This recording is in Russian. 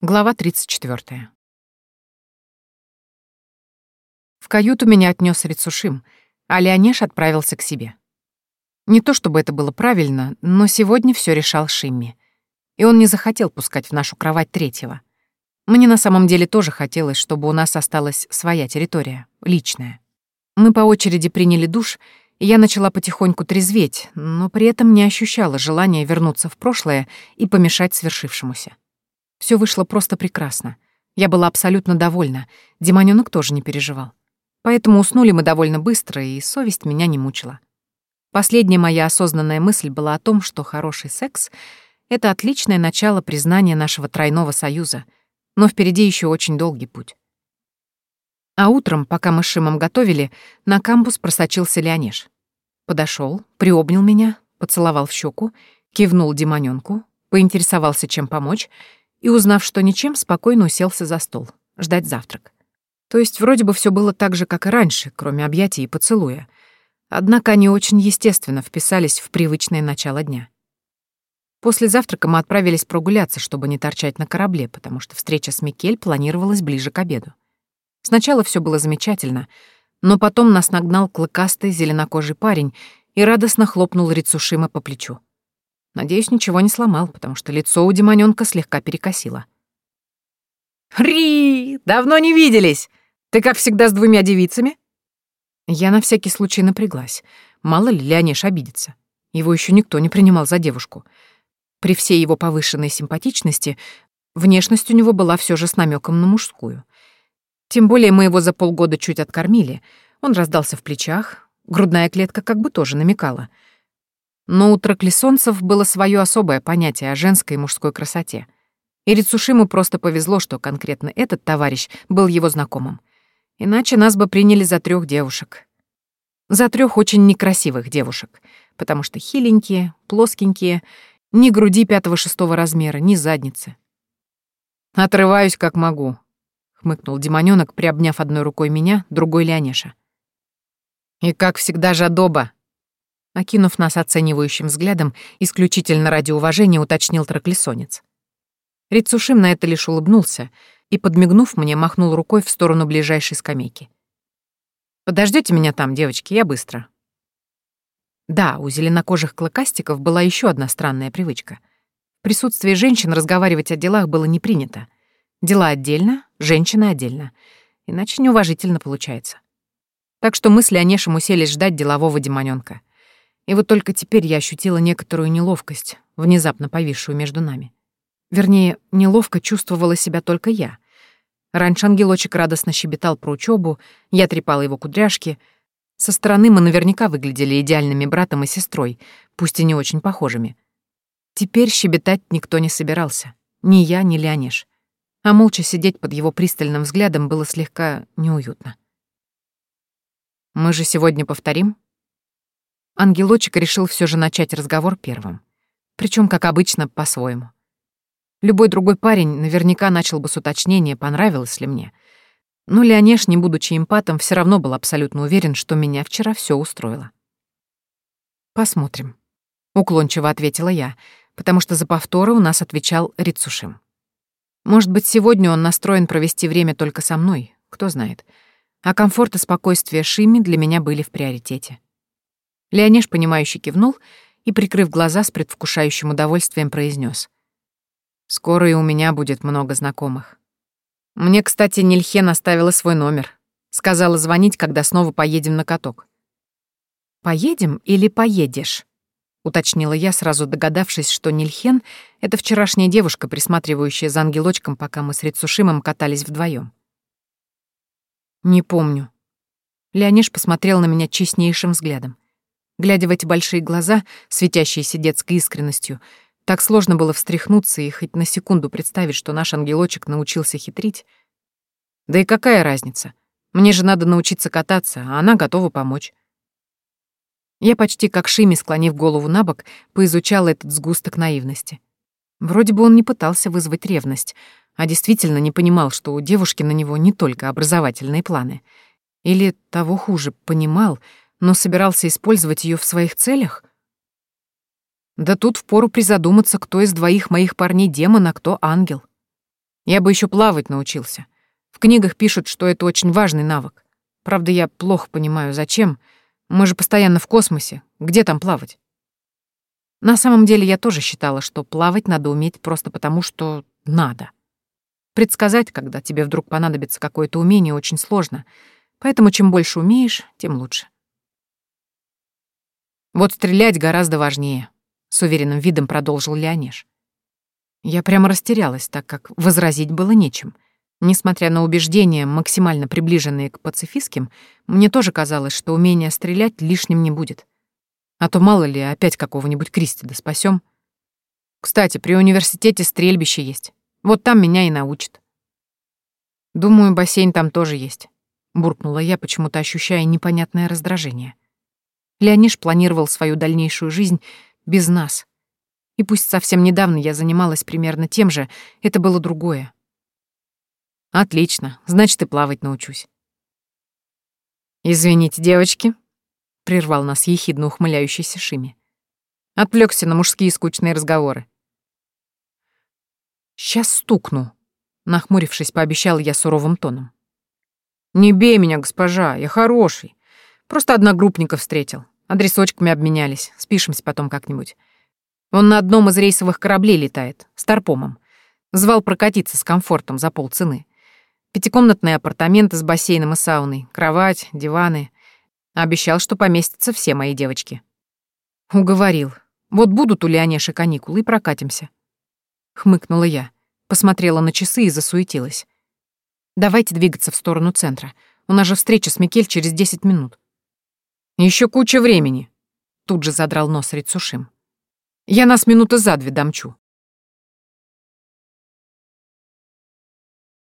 Глава 34. В каюту меня отнес Рицушим, а Леонеш отправился к себе. Не то чтобы это было правильно, но сегодня все решал Шимми. И он не захотел пускать в нашу кровать третьего. Мне на самом деле тоже хотелось, чтобы у нас осталась своя территория, личная. Мы по очереди приняли душ, и я начала потихоньку трезветь, но при этом не ощущала желания вернуться в прошлое и помешать свершившемуся. Все вышло просто прекрасно. Я была абсолютно довольна. Демонёнок тоже не переживал. Поэтому уснули мы довольно быстро, и совесть меня не мучила. Последняя моя осознанная мысль была о том, что хороший секс — это отличное начало признания нашего тройного союза, но впереди еще очень долгий путь. А утром, пока мы с Шимом готовили, на кампус просочился Леонеж. Подошел, приобнял меня, поцеловал в щеку, кивнул демонёнку, поинтересовался, чем помочь — и, узнав, что ничем, спокойно уселся за стол, ждать завтрак. То есть вроде бы все было так же, как и раньше, кроме объятий и поцелуя. Однако они очень естественно вписались в привычное начало дня. После завтрака мы отправились прогуляться, чтобы не торчать на корабле, потому что встреча с Микель планировалась ближе к обеду. Сначала все было замечательно, но потом нас нагнал клыкастый зеленокожий парень и радостно хлопнул Рицушима по плечу. Надеюсь, ничего не сломал, потому что лицо у демонёнка слегка перекосило. «Ри! Давно не виделись! Ты, как всегда, с двумя девицами?» Я на всякий случай напряглась. Мало ли Леонеж обидится. Его еще никто не принимал за девушку. При всей его повышенной симпатичности внешность у него была все же с намеком на мужскую. Тем более мы его за полгода чуть откормили. Он раздался в плечах, грудная клетка как бы тоже намекала — но у траклесонцев было свое особое понятие о женской и мужской красоте. И Рицушиму просто повезло, что конкретно этот товарищ был его знакомым. Иначе нас бы приняли за трех девушек. За трех очень некрасивых девушек, потому что хиленькие, плоскенькие, ни груди пятого-шестого размера, ни задницы. «Отрываюсь, как могу», — хмыкнул демонёнок, приобняв одной рукой меня, другой Леонеша. «И как всегда жадоба», Окинув нас оценивающим взглядом, исключительно ради уважения уточнил троклесонец. Рицушим на это лишь улыбнулся и, подмигнув мне, махнул рукой в сторону ближайшей скамейки. Подождите меня там, девочки, я быстро». Да, у зеленокожих клыкастиков была еще одна странная привычка. В присутствии женщин разговаривать о делах было не принято. Дела отдельно, женщины отдельно. Иначе неуважительно получается. Так что мы с Леонешем уселись ждать делового демонёнка. И вот только теперь я ощутила некоторую неловкость, внезапно повисшую между нами. Вернее, неловко чувствовала себя только я. Раньше ангелочек радостно щебетал про учебу, я трепала его кудряшки. Со стороны мы наверняка выглядели идеальными братом и сестрой, пусть и не очень похожими. Теперь щебетать никто не собирался. Ни я, ни Леонеж. А молча сидеть под его пристальным взглядом было слегка неуютно. «Мы же сегодня повторим?» Ангелочек решил все же начать разговор первым. Причем, как обычно, по-своему. Любой другой парень наверняка начал бы с уточнения, понравилось ли мне. Но Леонеж, не будучи эмпатом, все равно был абсолютно уверен, что меня вчера все устроило. «Посмотрим», — уклончиво ответила я, потому что за повторы у нас отвечал Рицушим. Может быть, сегодня он настроен провести время только со мной, кто знает. А комфорт и спокойствие Шими для меня были в приоритете. Леонеж, понимающе кивнул и, прикрыв глаза, с предвкушающим удовольствием произнес: «Скоро и у меня будет много знакомых. Мне, кстати, Нильхен оставила свой номер. Сказала звонить, когда снова поедем на каток». «Поедем или поедешь?» — уточнила я, сразу догадавшись, что Нильхен — это вчерашняя девушка, присматривающая за ангелочком, пока мы с Рицушимом катались вдвоем. «Не помню». Леонеж посмотрел на меня честнейшим взглядом. Глядя в эти большие глаза, светящиеся детской искренностью, так сложно было встряхнуться и хоть на секунду представить, что наш ангелочек научился хитрить. Да и какая разница? Мне же надо научиться кататься, а она готова помочь. Я почти как Шими, склонив голову на бок, поизучала этот сгусток наивности. Вроде бы он не пытался вызвать ревность, а действительно не понимал, что у девушки на него не только образовательные планы. Или, того хуже, понимал, но собирался использовать ее в своих целях? Да тут впору призадуматься, кто из двоих моих парней демон, а кто ангел. Я бы еще плавать научился. В книгах пишут, что это очень важный навык. Правда, я плохо понимаю, зачем. Мы же постоянно в космосе. Где там плавать? На самом деле я тоже считала, что плавать надо уметь просто потому, что надо. Предсказать, когда тебе вдруг понадобится какое-то умение, очень сложно, поэтому чем больше умеешь, тем лучше. Вот стрелять гораздо важнее, с уверенным видом продолжил Леонеж. Я прямо растерялась, так как возразить было нечем. Несмотря на убеждения, максимально приближенные к пацифистским, мне тоже казалось, что умение стрелять лишним не будет. А то мало ли опять какого-нибудь Кристида спасем. Кстати, при университете стрельбище есть. Вот там меня и научат. Думаю, бассейн там тоже есть, буркнула я, почему-то ощущая непонятное раздражение. Леониш планировал свою дальнейшую жизнь без нас. И пусть совсем недавно я занималась примерно тем же, это было другое. Отлично, значит, и плавать научусь. Извините, девочки, прервал нас ехидно ухмыляющийся Шими. Отвлекся на мужские скучные разговоры. «Сейчас стукну», — нахмурившись, пообещал я суровым тоном. «Не бей меня, госпожа, я хороший. Просто одногруппника встретил. Адресочками обменялись, спишемся потом как-нибудь. Он на одном из рейсовых кораблей летает, с торпомом. Звал прокатиться с комфортом за полцены. Пятикомнатные апартаменты с бассейном и сауной, кровать, диваны. Обещал, что поместятся все мои девочки. Уговорил. Вот будут у Леонеши каникулы и прокатимся хмыкнула я, посмотрела на часы и засуетилась. Давайте двигаться в сторону центра. У нас же встреча с Микель через десять минут. Еще куча времени. Тут же задрал нос Рицушим. Я нас минуты за две домчу.